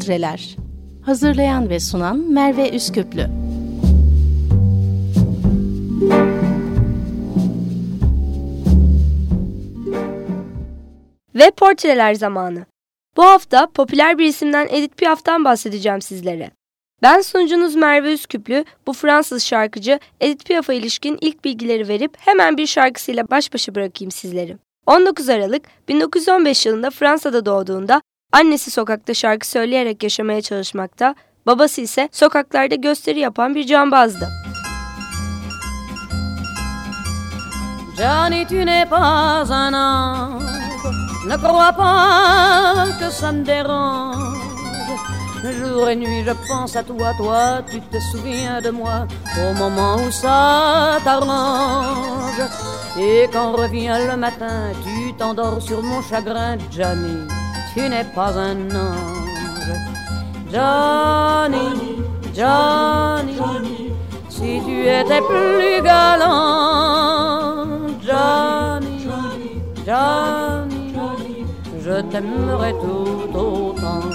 Portreler Hazırlayan ve sunan Merve Üsküplü Ve portreler zamanı. Bu hafta popüler bir isimden Edith Piaf'tan bahsedeceğim sizlere. Ben sunucunuz Merve Üsküplü, bu Fransız şarkıcı Edith Piaf'a ilişkin ilk bilgileri verip hemen bir şarkısıyla baş başa bırakayım sizleri. 19 Aralık 1915 yılında Fransa'da doğduğunda annesi sokakta şarkı söyleyerek yaşamaya çalışmakta, babası ise sokaklarda gösteri yapan bir cambazdı. Johnny, tu n'es pas un ange, ne crois pas que ça me dérange? Jour et nuit, je pense à toi, toi, tu te souviens de moi au moment où ça t'arrange. Et quand revient le matin, tu t'endors sur mon chagrin, Johnny, tu n'es pas un ange. Johnny, Johnny, si tu étais plus galant, Johnny, Johnny, je t'aimerais tout autant.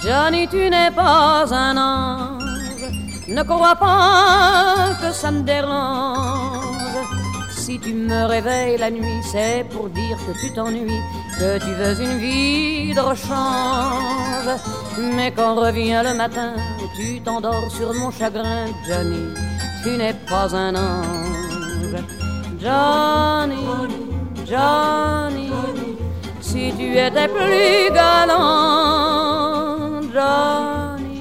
Johnny, tu n'es pas un ange, ne crois pas que ça me dérange. Si tu me réveilles la nuit, c'est pour dire que tu t'ennuies, que tu veux une vie de rechange. Mais quand revient le matin, tu t'endors sur mon chagrin, Johnny, tu n'es pas un ange. Johnny, Johnny, si tu étais plus galant. Johnny,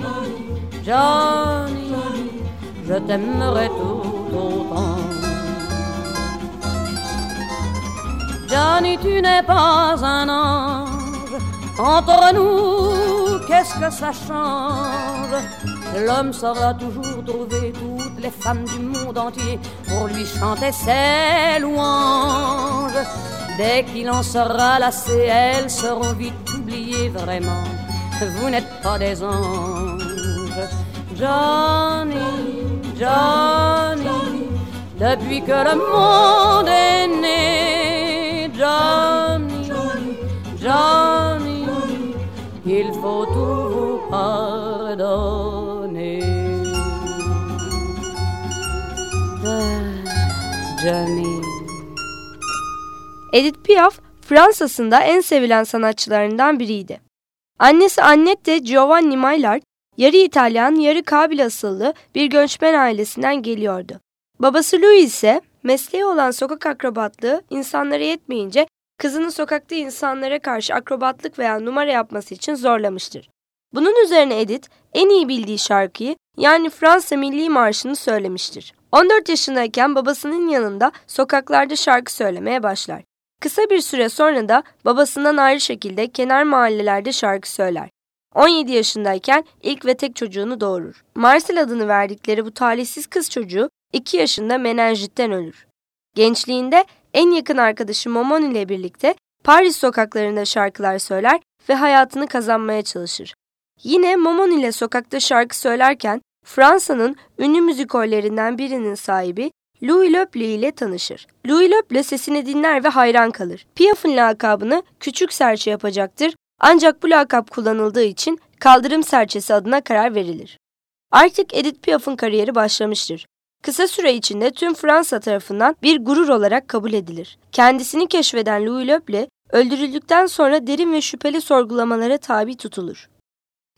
Johnny, je t'aimerais tout Johnny, tu n'es pas un ange. Entre nous, qu'est-ce que ça change? L'homme saura toujours trouver toutes les femmes du monde entier pour lui chanter ses louanges. Dès qu'il en sera lassé, elles seront vite oubliées vraiment vous n'êtes pas des anges. Johnny, Johnny, depuis que le monde est né, Johnny, Johnny, il faut tout pardonner. Johnny. Edith Piaf, Fransa'sında en sevilen sanatçılarından biriydi. Annesi Annette Giovanni Maillard, yarı İtalyan, yarı Kabil asıllı bir göçmen ailesinden geliyordu. Babası Louis ise mesleği olan sokak akrobatlığı insanlara yetmeyince kızını sokakta insanlara karşı akrobatlık veya numara yapması için zorlamıştır. Bunun üzerine Edith en iyi bildiği şarkıyı yani Fransa Milli Marşı'nı söylemiştir. 14 yaşındayken babasının yanında sokaklarda şarkı söylemeye başlar. Kısa bir süre sonra da babasından ayrı şekilde kenar mahallelerde şarkı söyler. 17 yaşındayken ilk ve tek çocuğunu doğurur. Marcel adını verdikleri bu talihsiz kız çocuğu 2 yaşında menenjitten ölür. Gençliğinde en yakın arkadaşı Momon ile birlikte Paris sokaklarında şarkılar söyler ve hayatını kazanmaya çalışır. Yine Momon ile sokakta şarkı söylerken Fransa'nın ünlü müzikollerinden birinin sahibi Louis Löple ile tanışır. Louis Löple sesini dinler ve hayran kalır. Piaf'ın lakabını küçük serçe yapacaktır ancak bu lakap kullanıldığı için kaldırım serçesi adına karar verilir. Artık Edith Piaf'ın kariyeri başlamıştır. Kısa süre içinde tüm Fransa tarafından bir gurur olarak kabul edilir. Kendisini keşfeden Louis Löple öldürüldükten sonra derin ve şüpheli sorgulamalara tabi tutulur.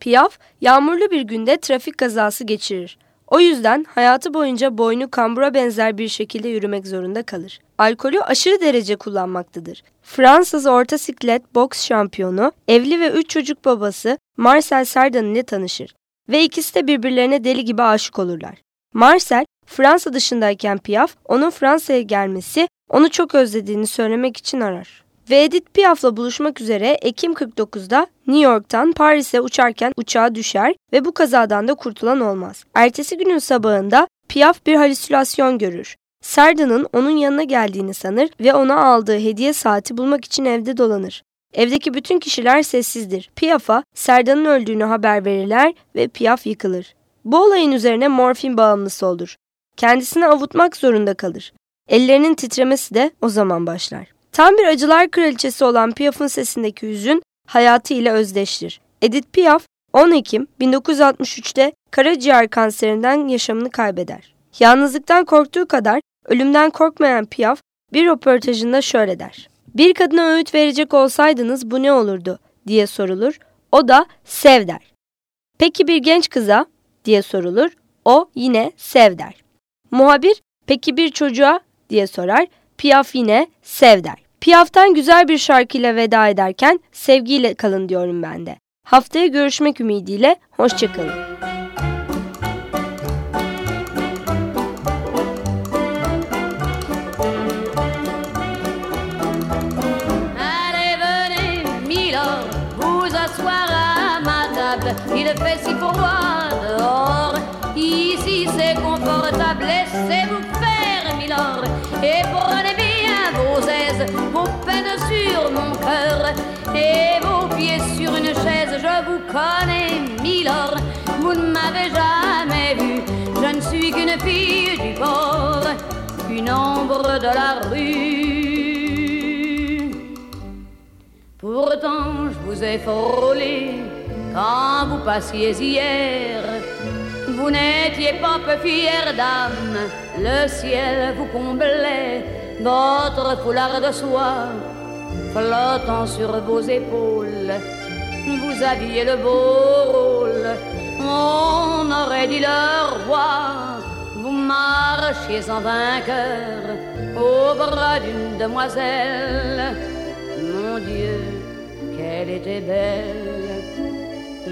Piaf, yağmurlu bir günde trafik kazası geçirir. O yüzden hayatı boyunca boynu kambura benzer bir şekilde yürümek zorunda kalır. Alkolü aşırı derece kullanmaktadır. Fransız orta siklet boks şampiyonu, evli ve üç çocuk babası Marcel Sardan ile tanışır ve ikisi de birbirlerine deli gibi aşık olurlar. Marcel, Fransa dışındayken Piaf, onun Fransa'ya gelmesi, onu çok özlediğini söylemek için arar ve Edith Piaf'la buluşmak üzere Ekim 49'da New York'tan Paris'e uçarken uçağa düşer ve bu kazadan da kurtulan olmaz. Ertesi günün sabahında Piaf bir halüsinasyon görür. Sarda'nın onun yanına geldiğini sanır ve ona aldığı hediye saati bulmak için evde dolanır. Evdeki bütün kişiler sessizdir. Piaf'a Serda'nın öldüğünü haber verirler ve Piaf yıkılır. Bu olayın üzerine morfin bağımlısı olur. Kendisini avutmak zorunda kalır. Ellerinin titremesi de o zaman başlar. Tam bir acılar kraliçesi olan Piaf'ın sesindeki hüzün hayatı ile özdeştir. Edith Piaf 10 Ekim 1963'te karaciğer kanserinden yaşamını kaybeder. Yalnızlıktan korktuğu kadar ölümden korkmayan Piaf bir röportajında şöyle der. Bir kadına öğüt verecek olsaydınız bu ne olurdu diye sorulur. O da sev der. Peki bir genç kıza diye sorulur. O yine sev der. Muhabir peki bir çocuğa diye sorar. Piaf yine sev der. Piaf'tan güzel bir şarkıyla veda ederken sevgiyle kalın diyorum ben de. Haftaya görüşmek ümidiyle hoşçakalın. Il fait si froid dehors. Ici c'est confortable, laissez-vous faire, Milord. Et prenez bien vos aises, vos peines sur mon cœur. Et vos pieds sur une chaise, je vous connais, Milord. Vous ne m'avez jamais vu, je ne suis qu'une fille du port, une ombre de la rue. Pourtant, je vous ai frôlé quand vous passiez hier. Vous n'étiez pas peu fière d'âme, le ciel vous comblait, votre foulard de soie flottant sur vos épaules. Vous aviez le beau rôle, on aurait dit le roi. Vous marchiez en vainqueur au bras d'une demoiselle. Mon Dieu, qu'elle était belle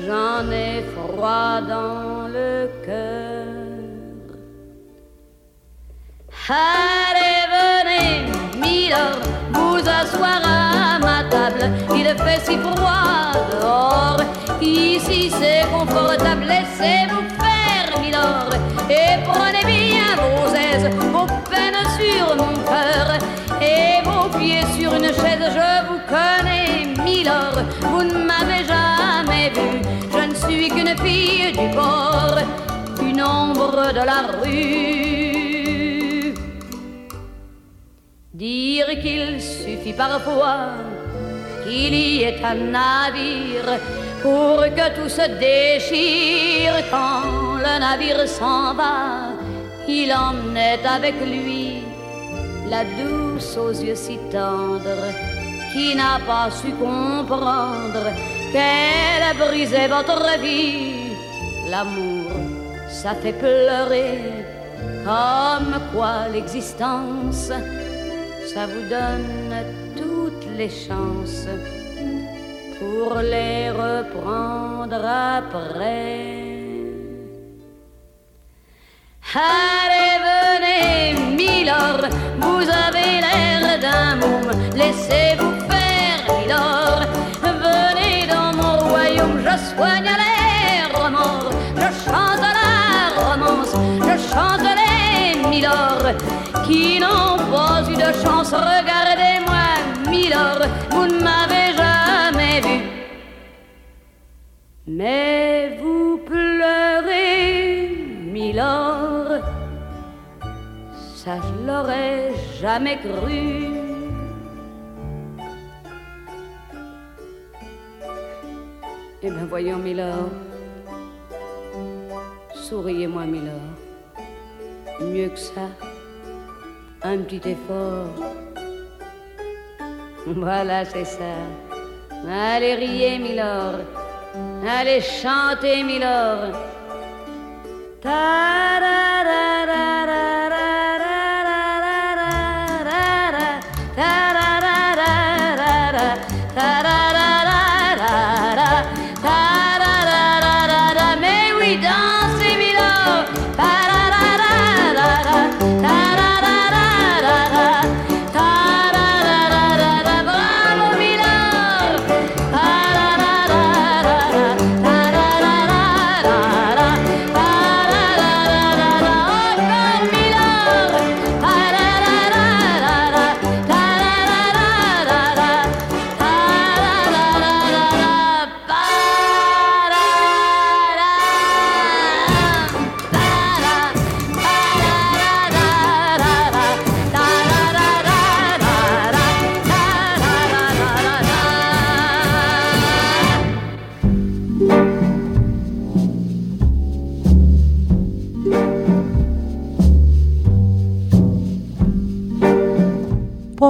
j'en ai froid dans le cœur. Allez, venez, Milord, vous asseoir à ma table. Il fait si froid dehors. Ici c'est confortable, laissez-vous faire, Milord. Et prenez bien vos aises, vos peines sur mon cœur. Et vos pieds sur une chaise, je vous connais, de la rue. Dire qu'il suffit parfois qu'il y ait un navire pour que tout se déchire quand le navire s'en va. Il emmenait avec lui la douce aux yeux si tendres qui n'a pas su comprendre qu'elle a brisé votre vie. L'amour, ça fait pleurer, comme quoi l'existence, ça vous donne toutes les chances pour les reprendre après. Allez, venez, Milord, vous avez l'air d'un môme, laissez-vous les milords qui n'ont pas eu de chance. Regardez-moi, milord, vous ne m'avez jamais vu. Mais vous pleurez, milord, ça je l'aurais jamais cru. Eh bien, voyons, Milord. Souriez-moi, Milord. Mieux que ça, un petit effort. Voilà, c'est ça. Allez, riez, Milord. Allez, chantez, Milord.